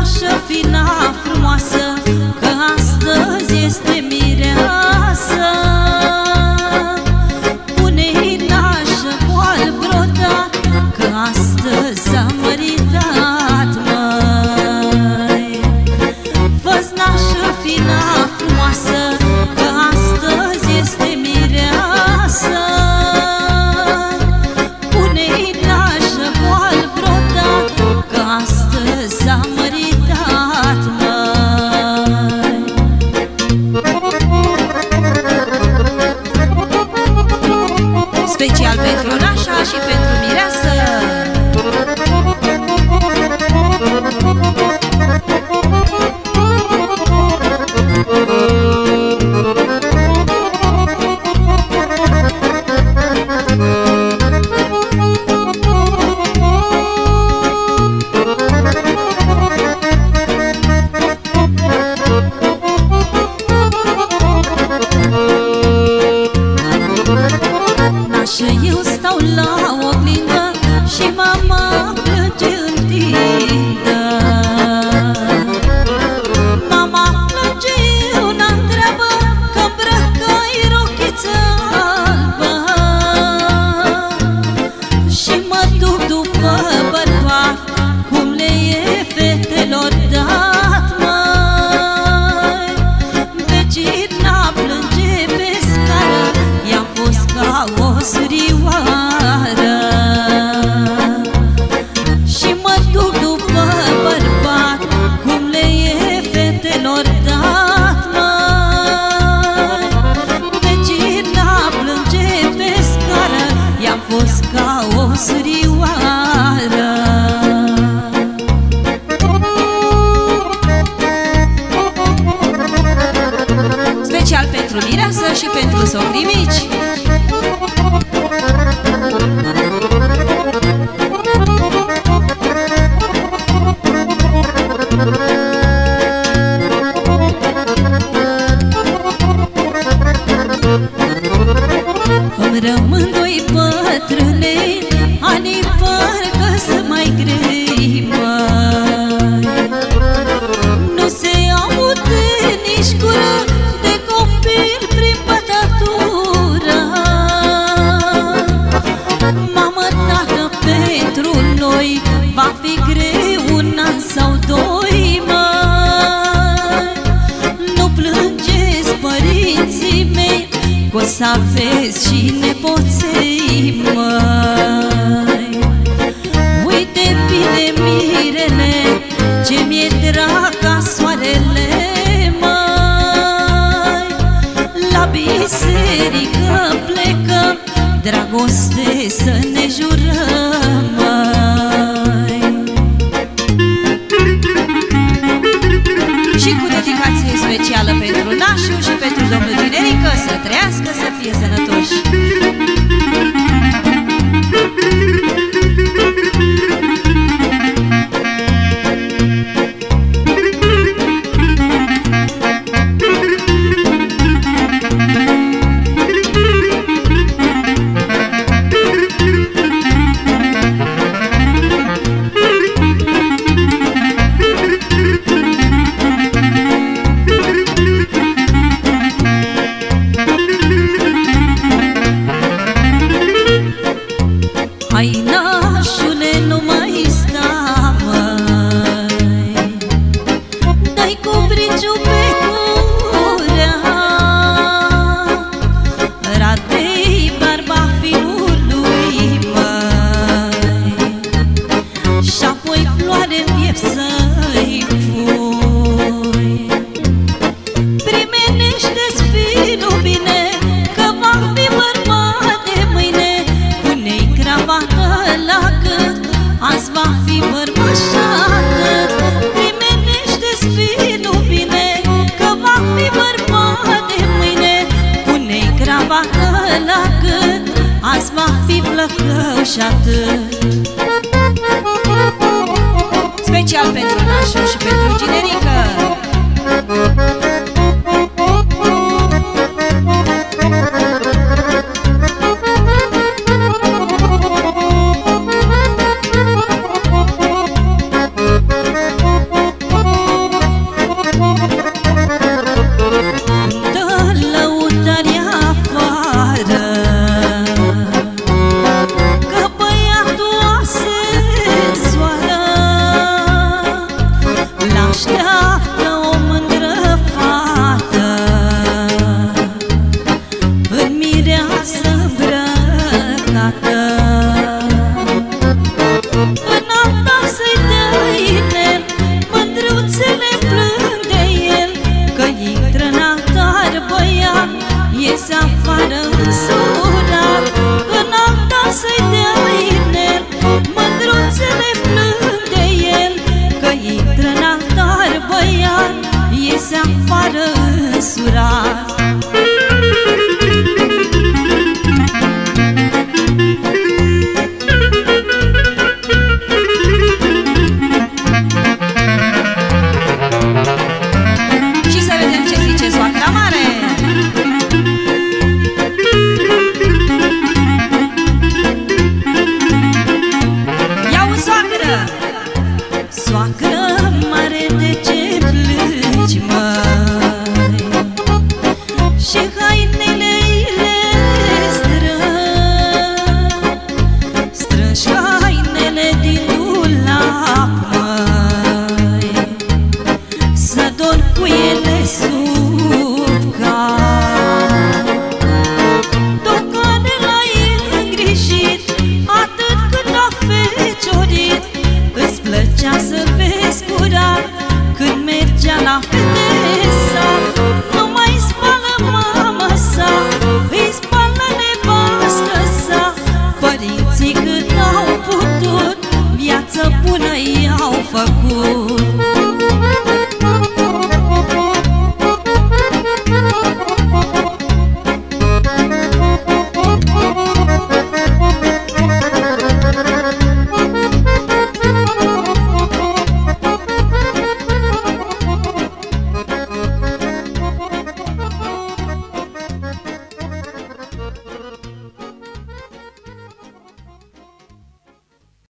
nașă fina frumoasă pentru mireasă și pentru socrii mici. Îmi rămân doi pătrâni Că o să aveți și nepoței măi. Uite bine mirele Ce mi-e draga soarele măi. La biserică plecăm Dragoste să ne jurăm. cuadrado. fi blăcău și Special pentru nașul și pentru ginerii say